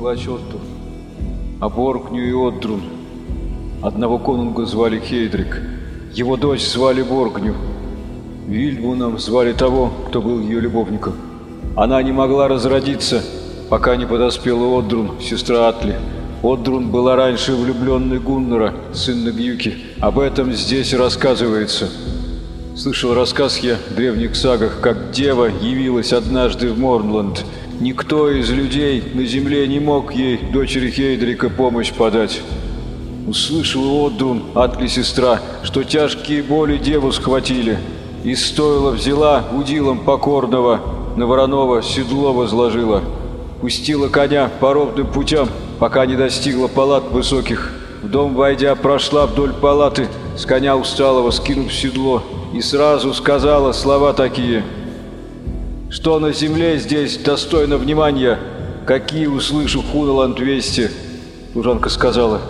плач Отту, а Боркню и Отдрун. Одного конунга звали Хейдрик, его дочь звали Боргню. Вильбуном звали того, кто был ее любовником. Она не могла разродиться, пока не подоспела Отдрун, сестра Атли. Отдрун была раньше влюбленной Гуннера, сын Нагьюки. Об этом здесь рассказывается. Слышал рассказ я в древних сагах, как дева явилась однажды в Морнланд. Никто из людей на земле не мог ей, дочери Хейдрика, помощь подать. Услышал Отдрун, Атли сестра, что тяжкие боли деву схватили. И стоило взяла удилом покорного, на вороного седло возложила. Пустила коня по ровным путям, пока не достигла палат высоких. В дом войдя, прошла вдоль палаты, с коня усталого скинув седло, и сразу сказала слова такие. «Что на земле здесь достойно внимания? Какие услышу Хуноланд вести?» Служанка сказала.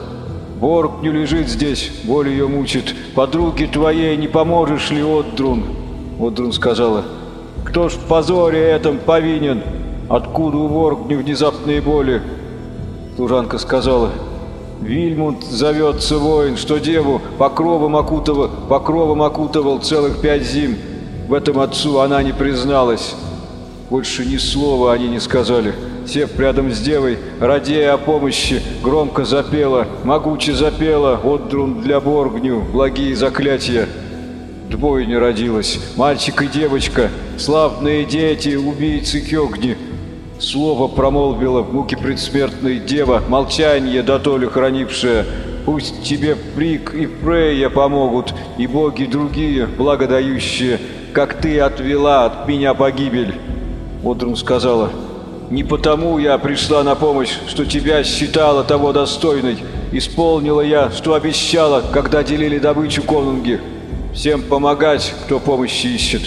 «Борг не лежит здесь, боль ее мучит. Подруге твоей не поможешь ли, Отдрун?» Отдрун сказала. «Кто ж в позоре этом повинен? Откуда у Воргню внезапные боли?» Служанка сказала. Вильмунд зовется воин, что деву покровом окутывал, покровом окутывал целых пять зим. В этом отцу она не призналась. Больше ни слова они не сказали. Сев рядом с девой, радея о помощи, громко запела, могуче запела, отдрун для Боргню, благие заклятия. Двое не родилось, мальчик и девочка, славные дети, убийцы Кёгни. Слово промолвила в муке предсмертной дева, молчание дотоле хранившая. Пусть тебе Фрик и Фрейя помогут, и боги другие, благодающие, как ты отвела от меня погибель. Одрун сказала, не потому я пришла на помощь, что тебя считала того достойной. Исполнила я, что обещала, когда делили добычу конунги. Всем помогать, кто помощи ищет.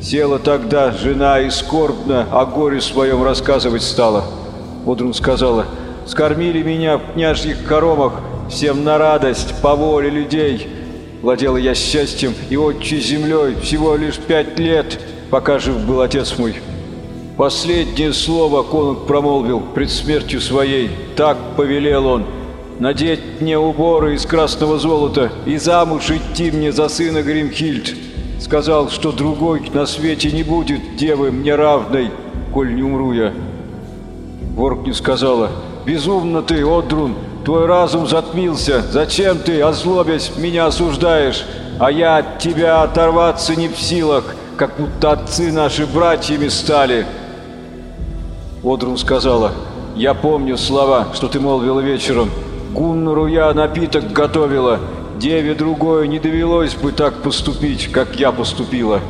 Села тогда жена и скорбно о горе своем рассказывать стала. Одрун сказала, «Скормили меня в княжьих коромах, всем на радость, по воле людей. Владела я счастьем и отчей землей всего лишь пять лет, пока жив был отец мой». Последнее слово конунг промолвил пред смертью своей. Так повелел он. Надеть мне уборы из красного золота и замуж идти мне за сына Гримхильд. Сказал, что другой на свете не будет девы мне равной, коль не умру я. Ворк не сказала, «Безумно ты, Одрун, твой разум затмился. Зачем ты, озлобясь, меня осуждаешь? А я от тебя оторваться не в силах, как будто отцы наши братьями стали». Одрун сказала, «Я помню слова, что ты молвила вечером. Гуннору я напиток готовила. Деве другой не довелось бы так поступить, как я поступила».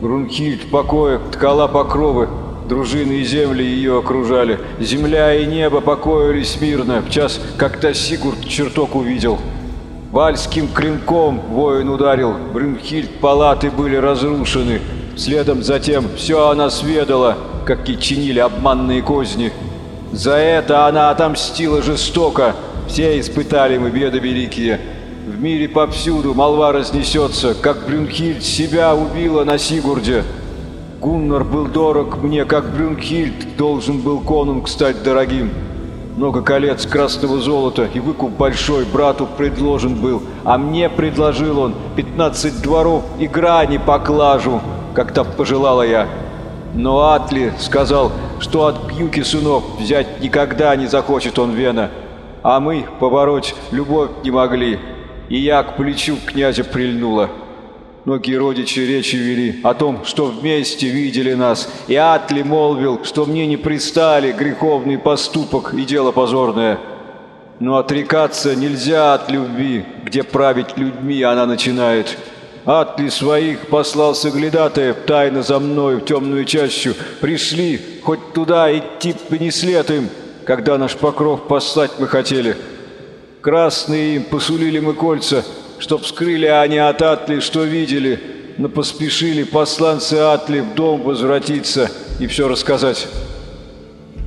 Грунхильд в покоях ткала покровы, дружины и земли ее окружали. Земля и небо покоились мирно, в час, когда Сигурд чертог увидел. Вальским клинком воин ударил, Брюнхильд палаты были разрушены. Следом затем все она сведала, как и чинили обманные козни. За это она отомстила жестоко, все испытали мы беды великие. В мире повсюду молва разнесется, как Брюнхильд себя убила на Сигурде. Гуннар был дорог мне, как Брюнхильд должен был конунг стать дорогим. Много колец красного золота и выкуп большой брату предложен был, а мне предложил он пятнадцать дворов и грани поклажу, как то пожелала я. Но Атли сказал, что от Пьюки сынов взять никогда не захочет он Вена, а мы побороть любовь не могли, и я к плечу князя прильнула. Многие родичи речи вели о том, что вместе видели нас, и Атли молвил, что мне не пристали греховный поступок и дело позорное. Но отрекаться нельзя от любви, где править людьми она начинает. Атли своих послал соглядатаев тайно за мной в темную чащу. Пришли, хоть туда идти не след им, когда наш покров послать мы хотели. Красные им посулили мы кольца, чтоб скрыли они от Атли, что видели, но поспешили посланцы Атли в дом возвратиться и все рассказать.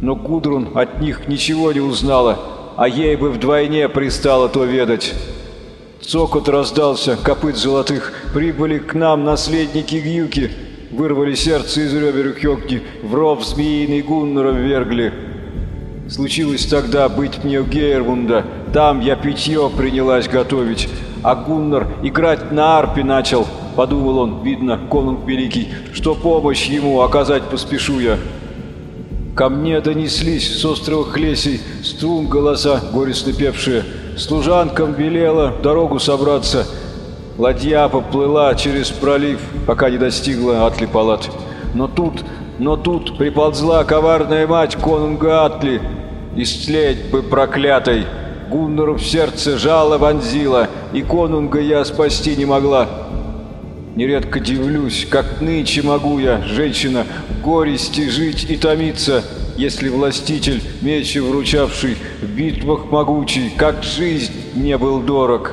Но Гудрун от них ничего не узнала, а ей бы вдвойне пристало то ведать. Цокот раздался, копыт золотых, прибыли к нам наследники Гьюки, вырвали сердце из ребер Хёгни, в ров змеиный Гуннера ввергли. Случилось тогда быть мне у Гейрмунда. Там я питье принялась готовить. А Гуннар играть на арпе начал. Подумал он, видно, конунг великий, что помощь ему оказать поспешу я. Ко мне донеслись с острова Хлесей струн голоса, горестно певшие. Служанкам велела дорогу собраться. Ладья поплыла через пролив, пока не достигла Атли палат. Но тут, но тут приползла коварная мать конунга Атли. Истлеть бы проклятой! Гуннору в сердце жало вонзила, и конунга я спасти не могла. Нередко дивлюсь, как нынче могу я, женщина, в горести жить и томиться, если властитель, мечи вручавший, в битвах могучий, как жизнь не был дорог.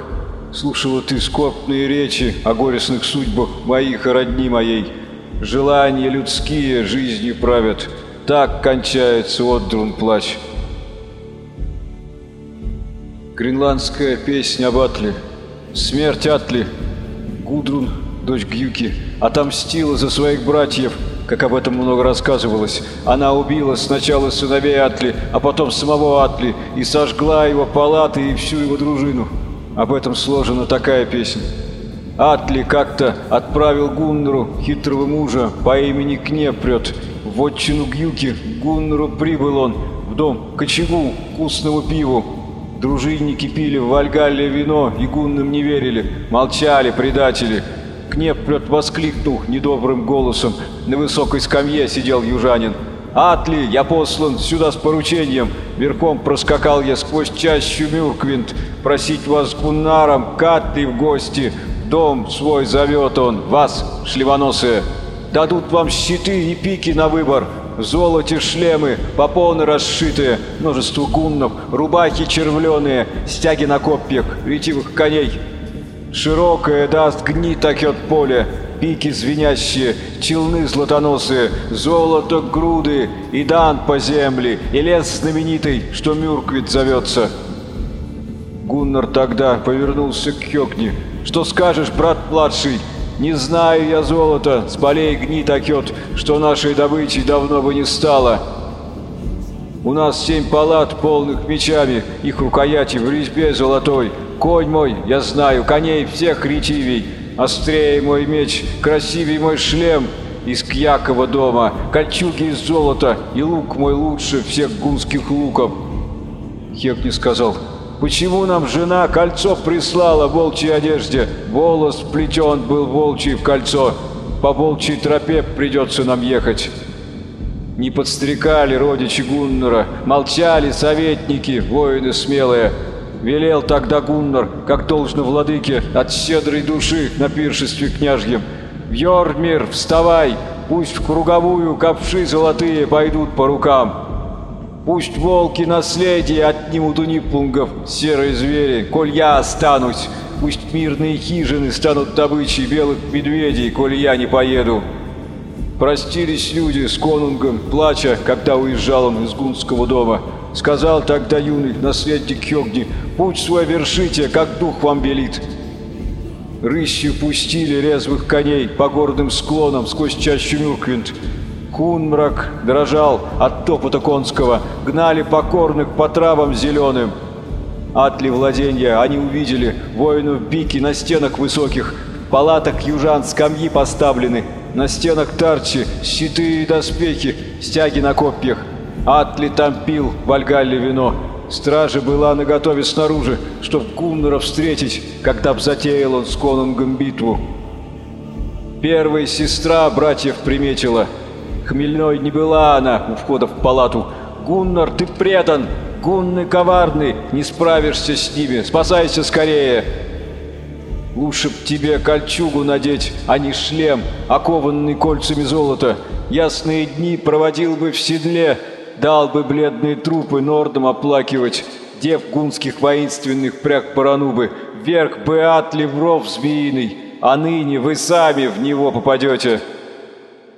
Слушала ты скорбные речи о горестных судьбах моих и родни моей. Желания людские жизнью правят. Так кончается отдрун плач. Гренландская песня об Атле. Смерть Атли. Гудрун, дочь Гюки, отомстила за своих братьев, как об этом много рассказывалось. Она убила сначала сыновей Атли, а потом самого Атли и сожгла его палаты и всю его дружину. Об этом сложена такая песня. Атли как-то отправил Гуннеру, хитрого мужа, по имени Кнепрет, в отчину Гюки. Гуннеру прибыл он в дом к очагу вкусному пиву. Дружинники пили в Вальгалле вино и гунным не верили, молчали предатели. Кнепрет воскликнул недобрым голосом. На высокой скамье сидел южанин. «Атли, я послан сюда с поручением. Верхом проскакал я сквозь чащу Мюрквинт. Просить вас с Гуннаром, Катли в гости. Дом свой зовет он, вас, шлевоносые. Дадут вам щиты и пики на выбор. В золоте шлемы, попоны расшитые, множество гуннов, рубахи червленые, стяги на копьях, ретивых коней. Широкое даст гнит окет поле, пики звенящие, челны златоносые, золото груды, и дан по земле, и лес знаменитый, что Мюрквит зовется. Гуннар тогда повернулся к Хёгни. «Что скажешь, брат младший? Не знаю я золота, с полей гнит окет, что нашей добычей давно бы не стало. У нас семь палат, полных мечами, их рукояти в резьбе золотой. Конь мой, я знаю, коней всех ретивей, Острее мой меч, красивей мой шлем из Кьякова дома, кольчуги из золота и лук мой лучше всех гунских луков. Хекни сказал, почему нам жена кольцо прислала в волчьей одежде? Волос вплетен был волчий в кольцо, по волчьей тропе придется нам ехать. Не подстрекали родичи Гуннера, молчали советники, воины смелые, Велел тогда Гуннар, как должно владыке, от щедрой души на пиршестве княжьем. «Йормир, вставай! Пусть в круговую ковши золотые пойдут по рукам! Пусть волки наследие отнимут у Ниплунгов, серые звери, коль я останусь! Пусть мирные хижины станут добычей белых медведей, коль я не поеду!» Простились люди с конунгом, плача, когда уезжал он из гунского дома. Сказал тогда юный наследник Хёгни, «Путь свой вершите, как дух вам велит». Рысью пустили резвых коней по горным склонам сквозь чащу Мюрквинт. Кунмрак дрожал от топота конского, гнали покорных по травам зеленым. Атли владенья они увидели, воинов бики на стенах высоких, в палатах южан скамьи поставлены, на стенах тарчи, щиты и доспехи, стяги на копьях. Атли там пил в Альгалле вино. Стража была наготове снаружи, чтоб Кумнера встретить, когда б затеял он с конунгом битву. Первая сестра братьев приметила. Хмельной не была она у входа в палату. «Гуннар, ты предан! Гунны коварный! Не справишься с ними! Спасайся скорее!» Лучше б тебе кольчугу надеть, а не шлем, окованный кольцами золота. Ясные дни проводил бы в седле, Дал бы бледные трупы нордом оплакивать, Дев гунских воинственных пряг паранубы, Вверх бы ад левров змеиный, А ныне вы сами в него попадете.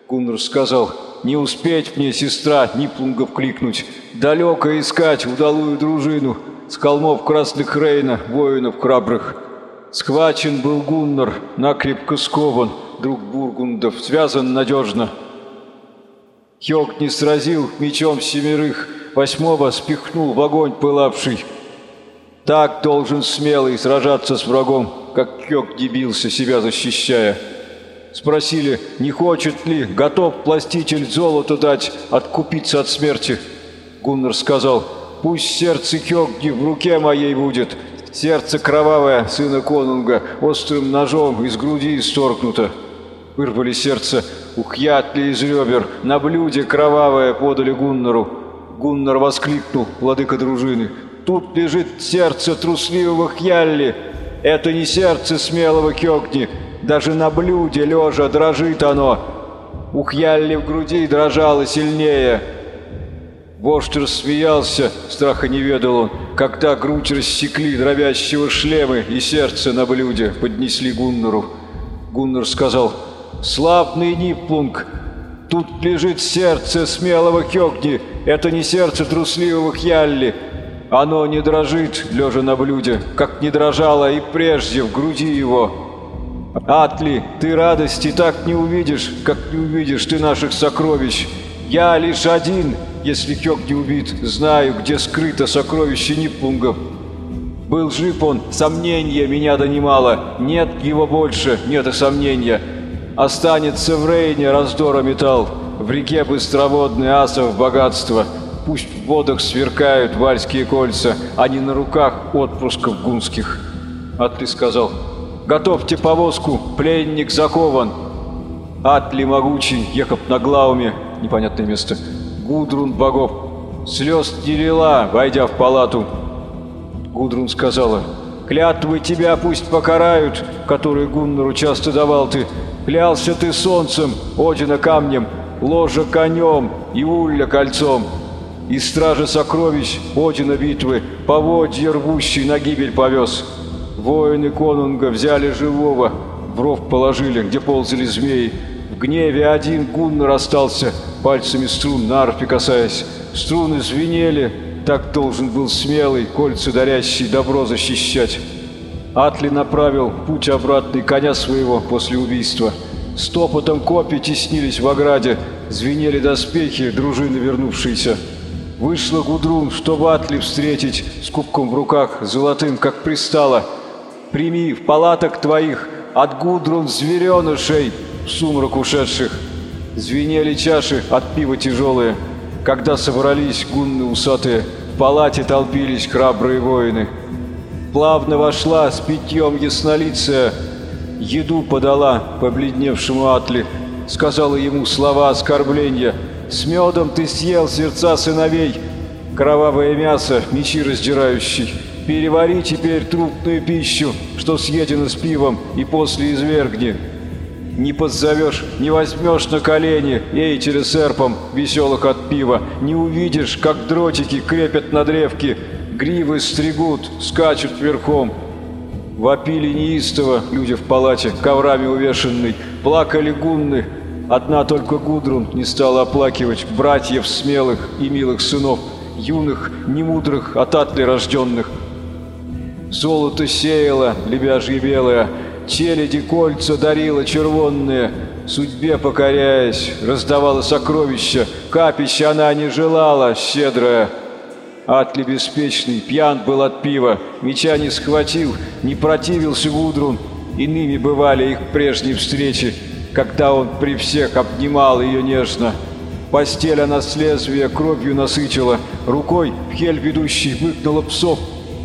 Гуннар сказал, не успеть мне, сестра, Ниплунгов кликнуть, Далеко искать удалую дружину, С холмов красных Рейна, воинов храбрых. Схвачен был Гуннар, накрепко скован, Друг Бургундов, связан надежно. Хёк не сразил мечом семерых, восьмого спихнул в огонь пылавший. Так должен смелый сражаться с врагом, как Кёк дебился, себя защищая. Спросили, не хочет ли, готов пластитель золото дать, откупиться от смерти. Гуннар сказал, пусть сердце Кёгди в руке моей будет, сердце кровавое сына конунга острым ножом из груди исторгнуто. Вырвали сердце у Хьятли из ребер, на блюде кровавое подали Гуннару. Гуннар воскликнул, владыка дружины, тут лежит сердце трусливого Хьялли, это не сердце смелого Кёгни, даже на блюде лежа дрожит оно. У Хьялли в груди дрожало сильнее. Вождь рассмеялся, страха не ведал он, когда грудь рассекли дробящего шлемы и сердце на блюде поднесли Гуннару. Гуннар сказал, «Славный Ниплунг, тут лежит сердце смелого Кёгни, это не сердце трусливого Хьялли, оно не дрожит, лежа на блюде, как не дрожало и прежде в груди его». Атли, ты радости так не увидишь, как не увидишь ты наших сокровищ. Я лишь один, если Кёк не убит, знаю, где скрыто сокровище Ниппунгов. Был жив он, сомнения меня донимало, нет его больше, нет и сомнения. Останется в Рейне раздора металл, в реке быстроводный асов богатство. Пусть в водах сверкают вальские кольца, а не на руках отпусков гунских. Атли сказал, Готовьте повозку, пленник закован. Атли могучий, ехав на Глауме, непонятное место. Гудрун богов. Слез не войдя в палату. Гудрун сказала, «Клятвы тебя пусть покарают, которые Гуннару часто давал ты. Клялся ты солнцем, Одина камнем, ложа конем и улья кольцом. И стража сокровищ, Одина битвы, поводья рвущий на гибель повез». Воины конунга взяли живого, в ров положили, где ползали змеи. В гневе один Гуннар остался, пальцами струн на арфе касаясь. Струны звенели, так должен был смелый, кольца дарящий, добро защищать. Атли направил путь обратный коня своего после убийства. Стопотом копий теснились в ограде, звенели доспехи, дружины вернувшиеся. Вышла Гудрун, чтобы Атли встретить, с кубком в руках, золотым, как пристало — Прими в палаток твоих от гудрун зверенышей, сумрак ушедших. Звенели чаши от пива тяжелые, когда собрались гунны усатые, в палате толпились храбрые воины. Плавно вошла с питьем яснолицая, еду подала побледневшему Атли, сказала ему слова оскорбления. «С медом ты съел сердца сыновей, кровавое мясо, мечи раздирающий». Перевари теперь трупную пищу, что съедено с пивом, и после извергни. Не подзовешь, не возьмешь на колени эйтеля серпом, веселых от пива, не увидишь, как дротики крепят на древке, гривы стригут, скачут верхом. Вопили неистово люди в палате, коврами увешанной, плакали гунны. Одна только Гудрун не стала оплакивать братьев смелых и милых сынов, юных, немудрых, от атли рожденных, Золото сеяло, лебяжье белое, челяди кольца дарила червонные, судьбе покоряясь, раздавала сокровища, капища она не желала, щедрая. Атли беспечный, пьян был от пива, меча не схватил, не противился Гудрун. Иными бывали их прежние встречи, когда он при всех обнимал ее нежно. Постель она с лезвия кровью насычила, рукой в хель ведущий выгнала псов,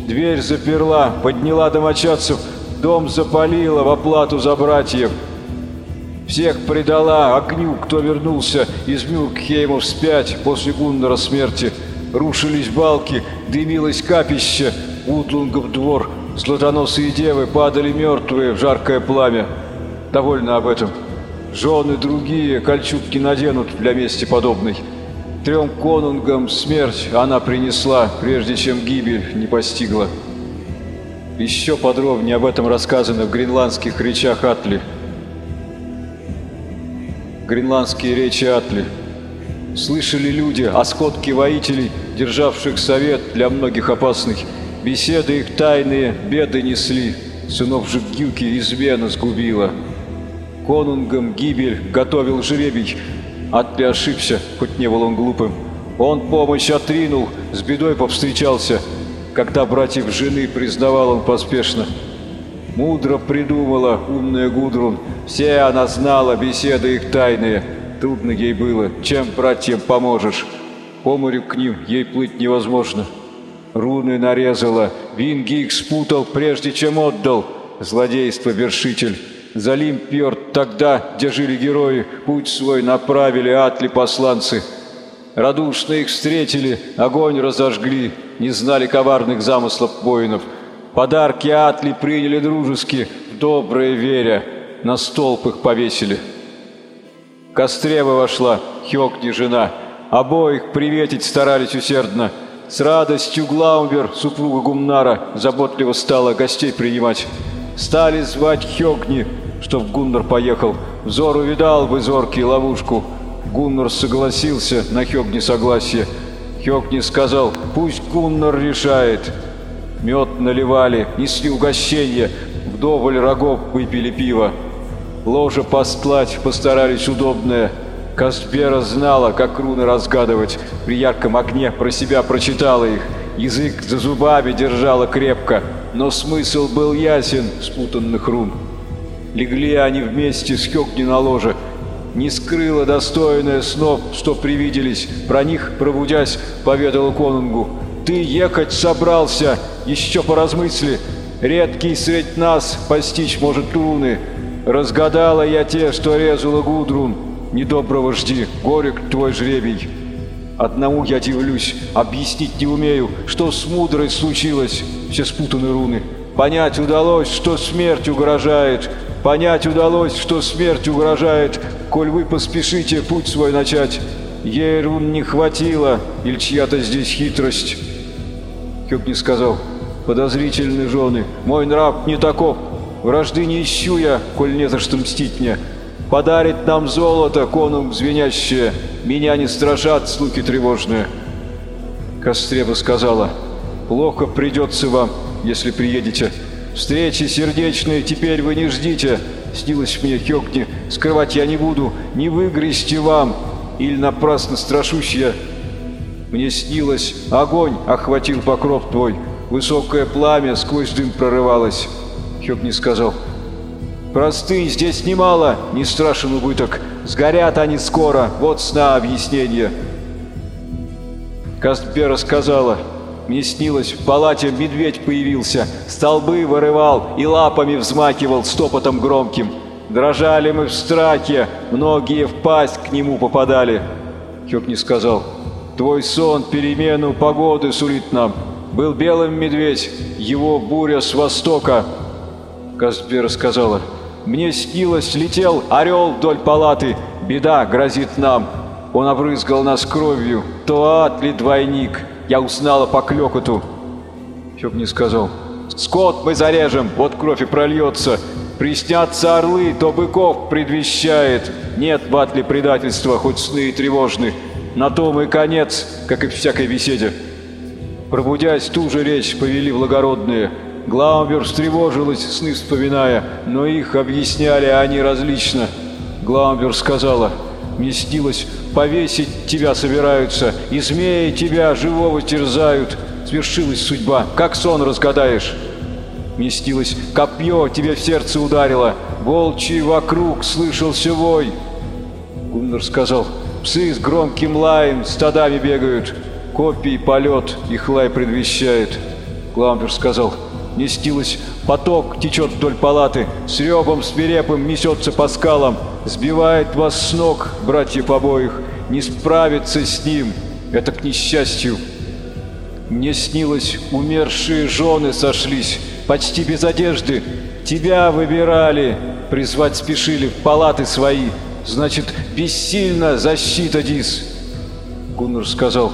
Дверь заперла, подняла домочадцев, дом запалила в оплату за братьев. Всех предала огню, кто вернулся из Мюркхейма вспять после Гуннера смерти. Рушились балки, дымилось капище, Утлунгов двор, златоносые девы падали мертвые в жаркое пламя. Довольно об этом. Жены другие кольчутки наденут для мести подобной. Трем конунгам смерть она принесла, прежде чем гибель не постигла. Еще подробнее об этом рассказано в гренландских речах Атли. Гренландские речи Атли. Слышали люди о сходке воителей, державших совет для многих опасных. Беседы их тайные беды несли, сынов же Гюки измена сгубила. Конунгам гибель готовил жребий, Атли ошибся, хоть не был он глупым. Он помощь отринул, с бедой повстречался. Когда братьев жены признавал он поспешно. Мудро придумала умная Гудрун. Все она знала, беседы их тайные. Трудно ей было, чем братьям поможешь. По морю к ним ей плыть невозможно. Руны нарезала, винги их спутал, прежде чем отдал. Злодейство вершитель. За Лимпьорд тогда, где жили герои, путь свой направили атли посланцы. Радушно их встретили, огонь разожгли, не знали коварных замыслов воинов. Подарки атли приняли дружески, в веря, на столб их повесили. Кострева вошла, Хёкни жена, обоих приветить старались усердно. С радостью Глаумбер, супруга Гумнара, заботливо стала гостей принимать. Стали звать Хёкни, чтоб Гуннар поехал. Взор увидал бы зоркий ловушку. Гуннар согласился на Хёгни согласие. Хёгни сказал, пусть Гуннар решает. Мед наливали, несли угощенье, вдоволь рогов выпили пиво. Ложе постлать постарались удобное. Касбера знала, как руны разгадывать. При ярком огне про себя прочитала их. Язык за зубами держала крепко, но смысл был ясен спутанных рун. Легли они вместе с Хёкни на ложе. Не скрыла достойная снов, что привиделись. Про них, пробудясь, поведала конунгу. «Ты ехать собрался, еще поразмысли. Редкий средь нас постичь может руны. Разгадала я те, что резала Гудрун. Недоброго жди, горек твой жребий». Одному я дивлюсь, объяснить не умею, что с мудрой случилось, все спутаны руны. Понять удалось, что смерть угрожает, Понять удалось, что смерть угрожает, коль вы поспешите путь свой начать. Ей рун не хватило, или чья-то здесь хитрость. Хёк сказал, подозрительны жены, мой нрав не таков. Вражды не ищу я, коль не за что мстить мне. Подарит нам золото, конунг звенящее, меня не страшат слуки тревожные. Костреба сказала, плохо придется вам, если приедете. Встречи сердечные теперь вы не ждите. Снилось мне Хёкни, скрывать я не буду, не выгрести вам. Или напрасно страшусь я. Мне снилось, огонь охватил покров твой, высокое пламя сквозь дым прорывалось. Хёкни сказал, простынь здесь немало, не страшен убыток. Сгорят они скоро, вот сна объяснения. Кастбера сказала, мне снилось, в палате медведь появился, столбы вырывал и лапами взмакивал стопотом громким. Дрожали мы в страхе, многие в пасть к нему попадали. Хёк сказал, твой сон перемену погоды сулит нам. Был белым медведь, его буря с востока. Казбера сказала, мне снилось, летел орел вдоль палаты, беда грозит нам. Он обрызгал нас кровью, то ад ли двойник, я узнала по клёкоту. Чё не сказал. Скот мы зарежем, вот кровь и прольется. Приснятся орлы, то быков предвещает. Нет в атле предательства, хоть сны и тревожны. На том и конец, как и всякой беседе. Пробудясь, ту же речь повели благородные. Гламбер встревожилась, сны вспоминая, но их объясняли они различно. Гламбер сказала, мне снилось, повесить тебя собираются, и змеи тебя живого терзают. Свершилась судьба, как сон разгадаешь. Мне снилось, копье тебе в сердце ударило, волчий вокруг слышался вой. Гуннар сказал, псы с громким лаем стадами бегают, копий полет их лай предвещает. Гламбер сказал, мне снилось, поток течет вдоль палаты, с ревом свирепым несется по скалам, сбивает вас с ног, братьев обоих, не справиться с ним, это к несчастью. Мне снилось, умершие жены сошлись, почти без одежды, тебя выбирали, призвать спешили в палаты свои, значит, бессильна защита Дис. Гуннер сказал,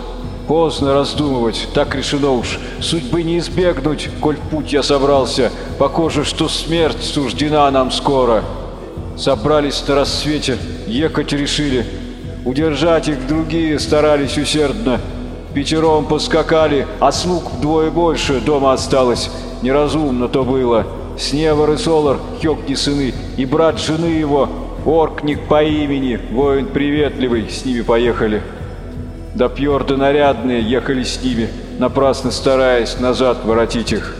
Поздно раздумывать, так решено уж. Судьбы не избегнуть, коль путь я собрался. Похоже, что смерть суждена нам скоро. Собрались на рассвете, ехать решили. Удержать их другие старались усердно. Пятером поскакали, а слуг вдвое больше дома осталось. Неразумно то было. Сневар и Солар, Хёкни сыны, и брат жены его, Оркник по имени, воин приветливый, с ними поехали. Да пьорды нарядные ехали с ними, напрасно стараясь назад воротить их.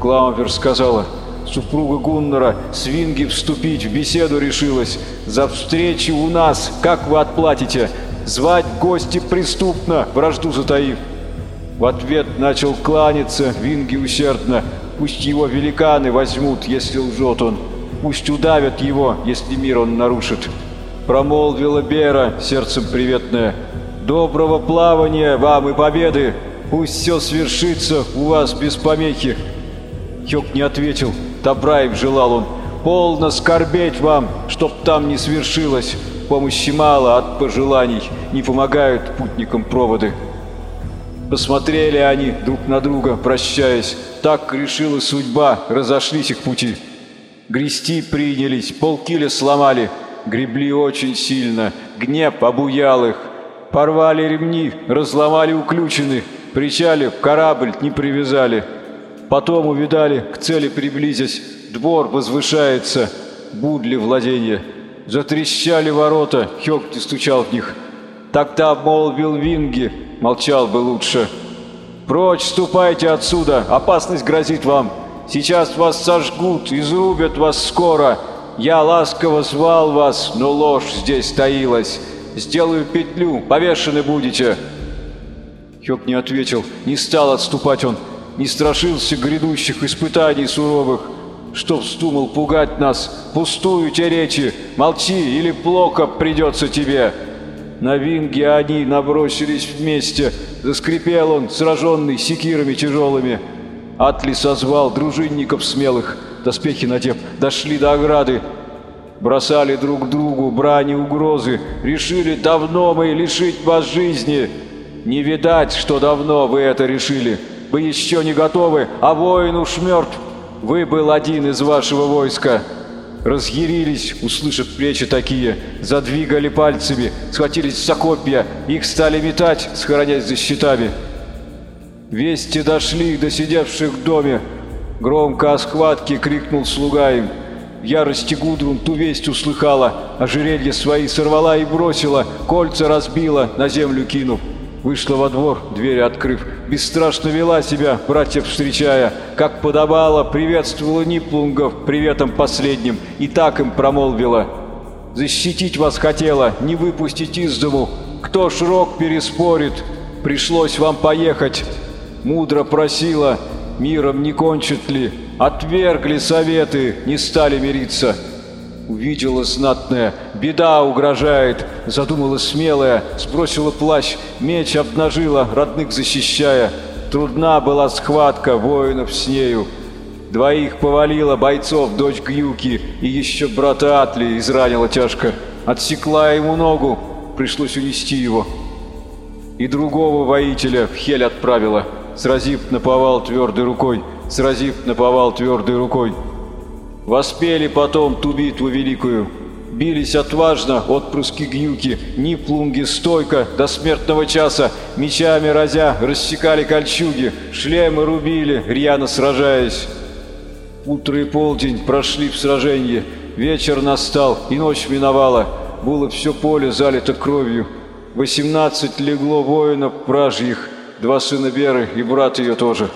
Кламвер сказала, супруга Гуннера свинги вступить в беседу решилась. За встречу у нас, как вы отплатите? Звать гости преступно, вражду затаив. В ответ начал кланяться Винги усердно. Пусть его великаны возьмут, если лжет он. Пусть удавят его, если мир он нарушит. Промолвила Бера, сердцем приветная. Доброго плавания вам и победы! Пусть все свершится у вас без помехи. Хёк не ответил, добра им желал он. Полно скорбеть вам, чтоб там не свершилось. Помощи мало от пожеланий, не помогают путникам проводы. Посмотрели они друг на друга, прощаясь. Так решила судьба, разошлись их пути. Грести принялись, полкиля сломали, гребли очень сильно, гнев обуял их. Порвали ремни, разломали уключены, причали, корабль не привязали. Потом увидали, к цели приблизясь, двор возвышается, будли владения. Затрещали ворота, не стучал в них. Тогда обмолвил Винги, молчал бы лучше. «Прочь ступайте отсюда, опасность грозит вам. Сейчас вас сожгут, изрубят вас скоро. Я ласково звал вас, но ложь здесь таилась. Сделаю петлю, повешены будете». Хёк не ответил, не стал отступать он, не страшился грядущих испытаний суровых. Что вздумал пугать нас, пустую те речи, молчи или плохо придется тебе. На винге они набросились вместе, заскрипел он, сраженный секирами тяжелыми. Атли созвал дружинников смелых, доспехи надев, дошли до ограды, бросали друг другу брани угрозы, решили давно мы лишить вас жизни. Не видать, что давно вы это решили. Вы еще не готовы, а воин уж мертв. Вы был один из вашего войска. Разъярились, услышав плечи такие, задвигали пальцами, схватились за копья, их стали метать, схоронясь за щитами. Вести дошли до сидевших в доме. Громко о схватке крикнул слуга им. В ярости Гудрун ту весть услыхала, ожерелье свои сорвала и бросила, кольца разбила, на землю кинув. Вышла во двор, дверь открыв, бесстрашно вела себя, братьев встречая, как подобало, приветствовала Ниплунгов приветом последним, и так им промолвила. «Защитить вас хотела, не выпустить из дому, кто ж рог переспорит, пришлось вам поехать». Мудро просила, миром не кончит ли, отвергли советы, не стали мириться. Увидела знатная, беда угрожает, задумала смелая, сбросила плащ, меч обнажила, родных защищая. Трудна была схватка воинов с нею. Двоих повалила бойцов дочь Гюки и еще брата Атли изранила тяжко. Отсекла ему ногу, пришлось унести его. И другого воителя в Хель отправила, сразив наповал твердой рукой, сразив наповал твердой рукой. Воспели потом ту битву великую. Бились отважно отпрыски Гьюки, Ниплунги стойко до смертного часа, мечами разя, рассекали кольчуги, шлемы рубили, рьяно сражаясь. Утро и полдень прошли в сражении, вечер настал и ночь миновала, было все поле залито кровью. Восемнадцать легло воинов вражьих, два сына Беры и брат ее тоже.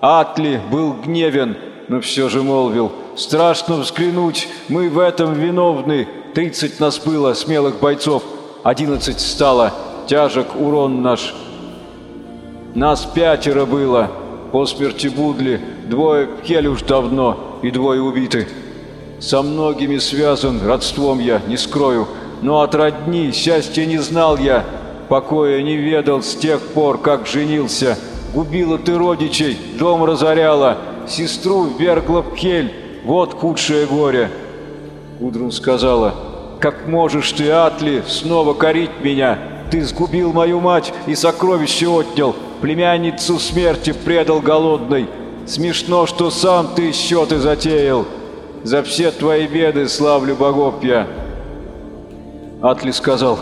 Атли был гневен, но все же молвил — Страшно взглянуть, мы в этом виновны. Тридцать нас было, смелых бойцов, одиннадцать стало, тяжек урон наш. Нас пятеро было, по смерти Будли, двое в Хеле уж давно и двое убиты. Со многими связан, родством я, не скрою, но от родни счастья не знал я, покоя не ведал с тех пор, как женился. Губила ты родичей, дом разоряла, сестру вергла в Хель, вот худшее горе!» Гудрун сказала, «Как можешь ты, Атли, снова корить меня? Ты сгубил мою мать и сокровище отнял, племянницу смерти предал голодной. Смешно, что сам ты счеты затеял. За все твои беды славлю богов я». Атли сказал,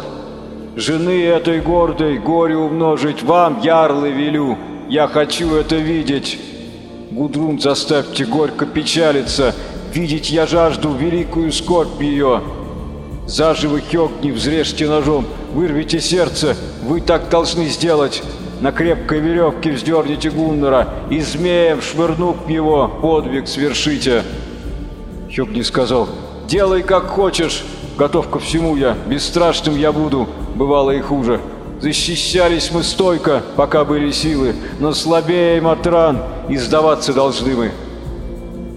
«Жены этой гордой горе умножить вам, ярлы, велю. Я хочу это видеть». Гудрун, заставьте горько печалиться, видеть я жажду великую скорбь ее. Заживо Хёгни взрежьте ножом, вырвите сердце, вы так должны сделать. На крепкой веревке вздерните Гуннера, и змеем швырнув его, подвиг свершите. Хёгни сказал, делай как хочешь, готов ко всему я, бесстрашным я буду, бывало и хуже. Защищались мы стойко, пока были силы, но слабеем от ран, и сдаваться должны мы.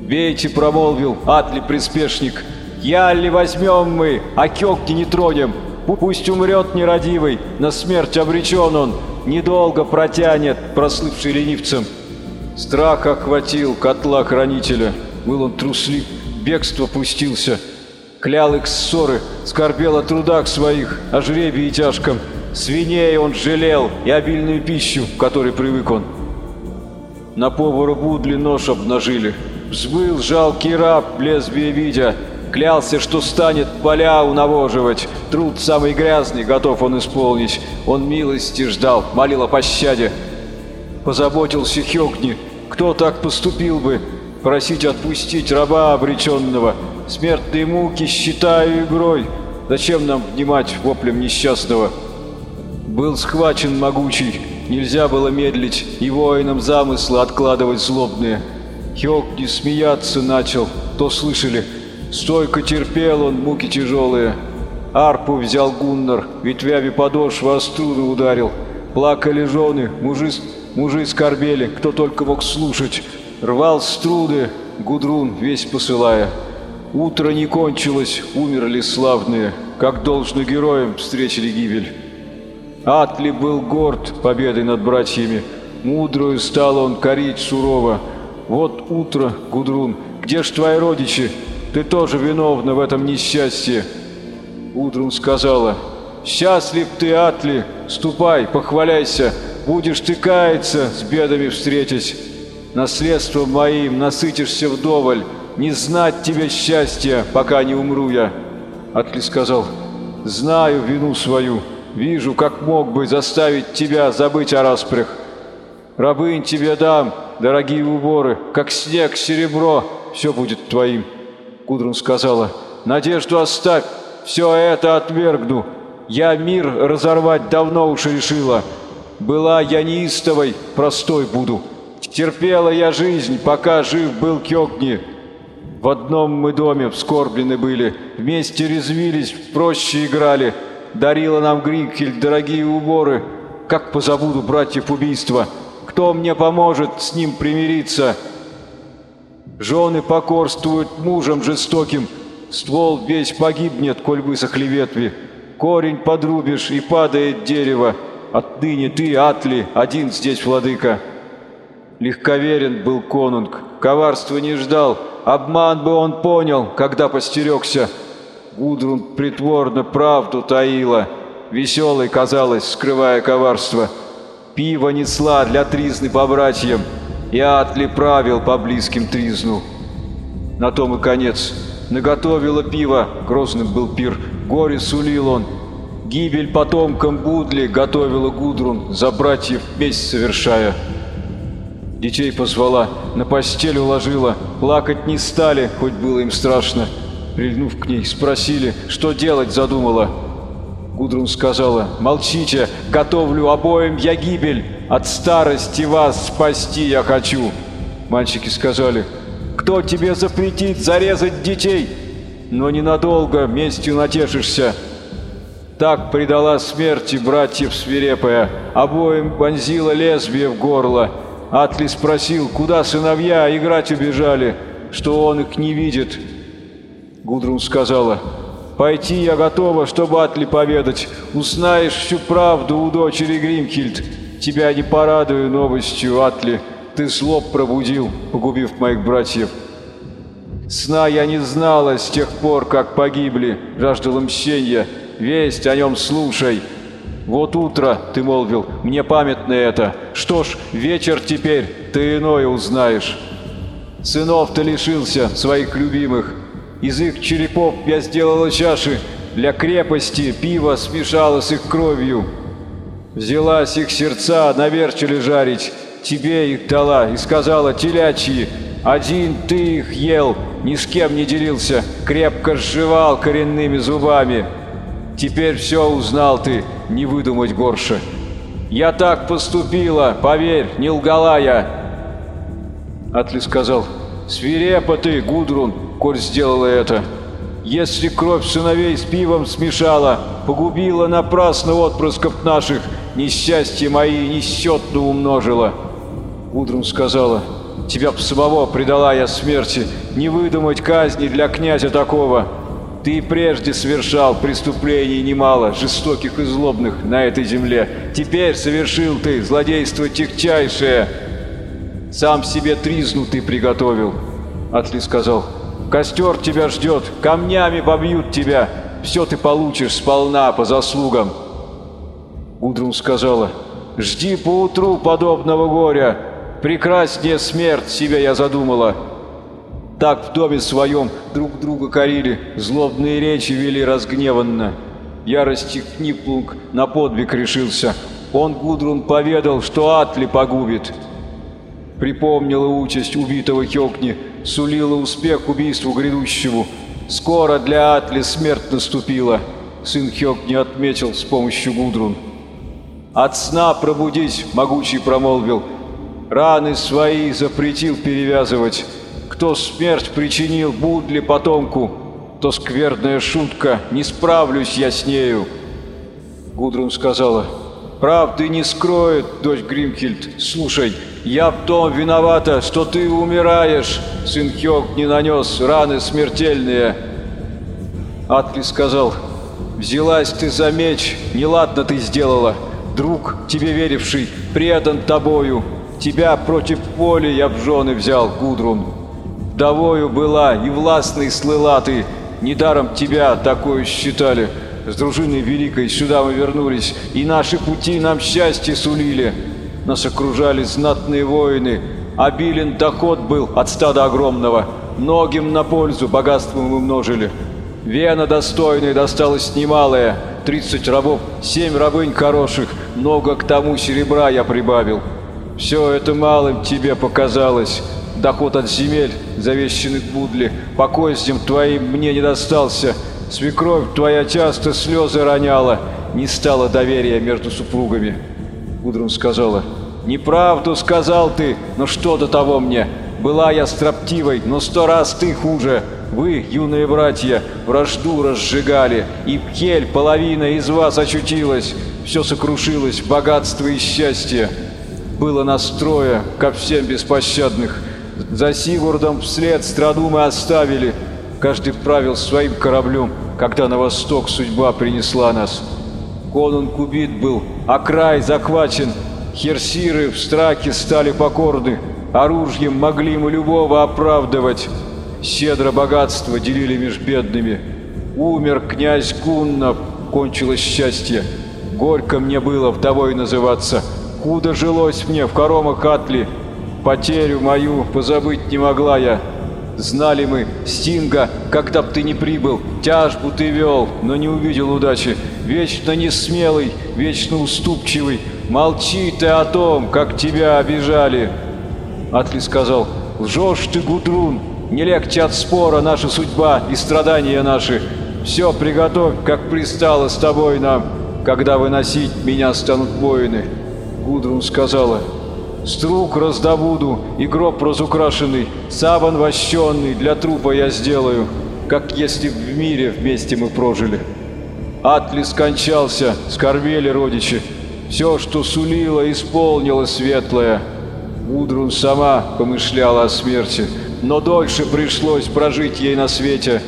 «Бейте», — промолвил Атли приспешник, — «я ли возьмем мы, а Кёкти не тронем? Пусть умрет нерадивый, на смерть обречен он, недолго протянет, прослывший ленивцем». Страх охватил котла хранителя, был он труслив, бегство пустился. Клял их ссоры, скорбел о трудах своих, о жребии тяжком — Свиней он жалел и обильную пищу, к которой привык он. На повара Будли нож обнажили. Взвыл жалкий раб, лезвие видя. Клялся, что станет поля унавоживать. Труд самый грязный готов он исполнить. Он милости ждал, молил о пощаде. Позаботился Хёгни, кто так поступил бы? Просить отпустить раба обреченного. Смертные муки считаю игрой. Зачем нам внимать воплем несчастного? Был схвачен могучий, нельзя было медлить и воинам замысла откладывать злобные. Хёкни смеяться начал, то слышали. Стойко терпел он муки тяжелые. Арпу взял Гуннар, ветвями подошвы о струны ударил. Плакали жены, мужи, мужи скорбели, кто только мог слушать. Рвал струны, Гудрун весь посылая. Утро не кончилось, умерли славные, как должно героям встретили гибель. Атли был горд победой над братьями. Мудрую стал он корить сурово. Вот утро, Гудрун, где ж твои родичи? Ты тоже виновна в этом несчастье. Гудрун сказала, «Счастлив ты, Атли, ступай, похваляйся, будешь ты каяться, с бедами встретить. Наследством моим насытишься вдоволь, не знать тебе счастья, пока не умру я». Атли сказал, «Знаю вину свою, Вижу, как мог бы заставить тебя забыть о распрях. Рабынь тебе дам, дорогие уборы, как снег, серебро, все будет твоим. Гудрун сказала, надежду оставь, все это отвергну. Я мир разорвать давно уж решила. Была я неистовой, простой буду. Терпела я жизнь, пока жив был Кёкни. В одном мы доме вскорблены были, вместе резвились, проще играли — дарила нам Гринхельд дорогие уборы. Как позабуду братьев убийства? Кто мне поможет с ним примириться? Жены покорствуют мужам жестоким. Ствол весь погибнет, коль высохли ветви. Корень подрубишь, и падает дерево. Отныне ты, Атли, один здесь владыка. Легковерен был конунг, коварства не ждал, обман бы он понял, когда постерегся. Гудрун притворно правду таила, веселой казалась, скрывая коварство. Пиво несла для тризны по братьям, и Атли правил по близким тризну. На том и конец. Наготовила пиво, грозным был пир, горе сулил он. Гибель потомкам Будли готовила Гудрун, за братьев месть совершая. Детей позвала, на постель уложила, плакать не стали, хоть было им страшно. Прильнув к ней, спросили, что делать задумала. Гудрун сказала, «Молчите, готовлю обоим я гибель, от старости вас спасти я хочу». Мальчики сказали, «Кто тебе запретит зарезать детей? Но ненадолго местью натешишься». Так предала смерти братьев свирепая, обоим вонзила лезвие в горло. Атли спросил, куда сыновья играть убежали, что он их не видит, Гудрун сказала, «Пойти я готова, чтобы Атли поведать. Узнаешь всю правду у дочери Гримхильд. Тебя не порадую новостью, Атли. Ты злоб пробудил, погубив моих братьев. Сна я не знала с тех пор, как погибли, жаждала мщения. Весть о нем слушай. Вот утро, ты молвил, мне памятно это. Что ж, вечер теперь, ты иное узнаешь. Сынов ты лишился, своих любимых, из их черепов я сделала чаши, для крепости пиво смешала с их кровью. Взялась их сердца наверчили жарить, тебе их дала и сказала телячьи, один ты их ел, ни с кем не делился, крепко сживал коренными зубами. Теперь все узнал ты, не выдумать горше. Я так поступила, поверь, не лгала я. Атли сказал, свирепо ты, Гудрун, коль сделала это. Если кровь сыновей с пивом смешала, погубила напрасно отпрысков наших, несчастья мои несчетно умножила. Гудрун сказала, тебя б самого предала я смерти, не выдумать казни для князя такого. Ты прежде совершал преступлений немало, жестоких и злобных на этой земле. Теперь совершил ты злодейство тягчайшее. Сам себе тризну ты приготовил. Атли сказал, костер тебя ждет, камнями побьют тебя. Все ты получишь сполна по заслугам. Гудрун сказала, жди поутру подобного горя. Прекраснее смерть себе я задумала. Так в доме своем друг друга корили, злобные речи вели разгневанно. Ярости Книплунг на подвиг решился. Он Гудрун поведал, что Атли погубит. Припомнила участь убитого Хёкни, сулила успех убийству грядущему. Скоро для Атли смерть наступила. Сын Хёкни отметил с помощью Гудрун. «От сна пробудись», — могучий промолвил. «Раны свои запретил перевязывать». Кто смерть причинил Будли потомку, то скверная шутка, не справлюсь я с нею. Гудрун сказала, правды не скроет, дочь Гримхильд. Слушай, я в том виновата, что ты умираешь. Сын Хёк не нанес раны смертельные. Атли сказал, взялась ты за меч, неладно ты сделала. Друг, тебе веривший, предан тобою. Тебя против воли я в жены взял, Гудрун. Вдовою была и властной слыла ты, недаром тебя такое считали. С дружиной великой сюда мы вернулись, и наши пути нам счастье сулили. Нас окружали знатные воины, обилен доход был от стада огромного, многим на пользу богатством мы множили. Вена достойная досталась немалая, тридцать рабов, семь рабынь хороших, много к тому серебра я прибавил. Все это малым тебе показалось, Доход от земель, завещанных Будли, покойствием твоим мне не достался. Свекровь твоя часто слезы роняла, не стало доверия между супругами. Гудрун сказала, «Неправду сказал ты, но что до того мне? Была я строптивой, но сто раз ты хуже. Вы, юные братья, вражду разжигали, и пхель половина из вас очутилась. Все сокрушилось, богатство и счастье. Было настроя ко всем беспощадных, за Сигурдом вслед страну мы оставили. Каждый правил своим кораблем, когда на восток судьба принесла нас. Конунг убит был, а край захвачен. Херсиры в страхе стали покорны. Оружием могли мы любого оправдывать. Щедро богатство делили меж бедными. Умер князь Гунна, кончилось счастье. Горько мне было вдовой называться. Худо жилось мне в коромах Атли, Потерю мою позабыть не могла я. Знали мы, Стинга, когда б ты не прибыл, тяжбу ты вел, но не увидел удачи. Вечно несмелый, вечно уступчивый, молчи ты о том, как тебя обижали. Атли сказал, лжешь ты, Гудрун, не легче от спора наша судьба и страдания наши. Все приготовь, как пристало с тобой нам, когда выносить меня станут воины. Гудрун сказала, Струк раздобуду и гроб разукрашенный, саван вощенный для трупа я сделаю, как если в мире вместе мы прожили. Атли скончался, скорбели родичи. Все, что сулило, исполнило светлое. Удрун сама помышляла о смерти, но дольше пришлось прожить ей на свете.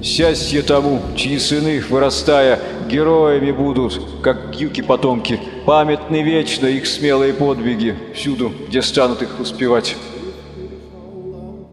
Счастье тому, чьи сыны, вырастая, героями будут, как юки-потомки, памятны вечно их смелые подвиги, всюду, где станут их успевать.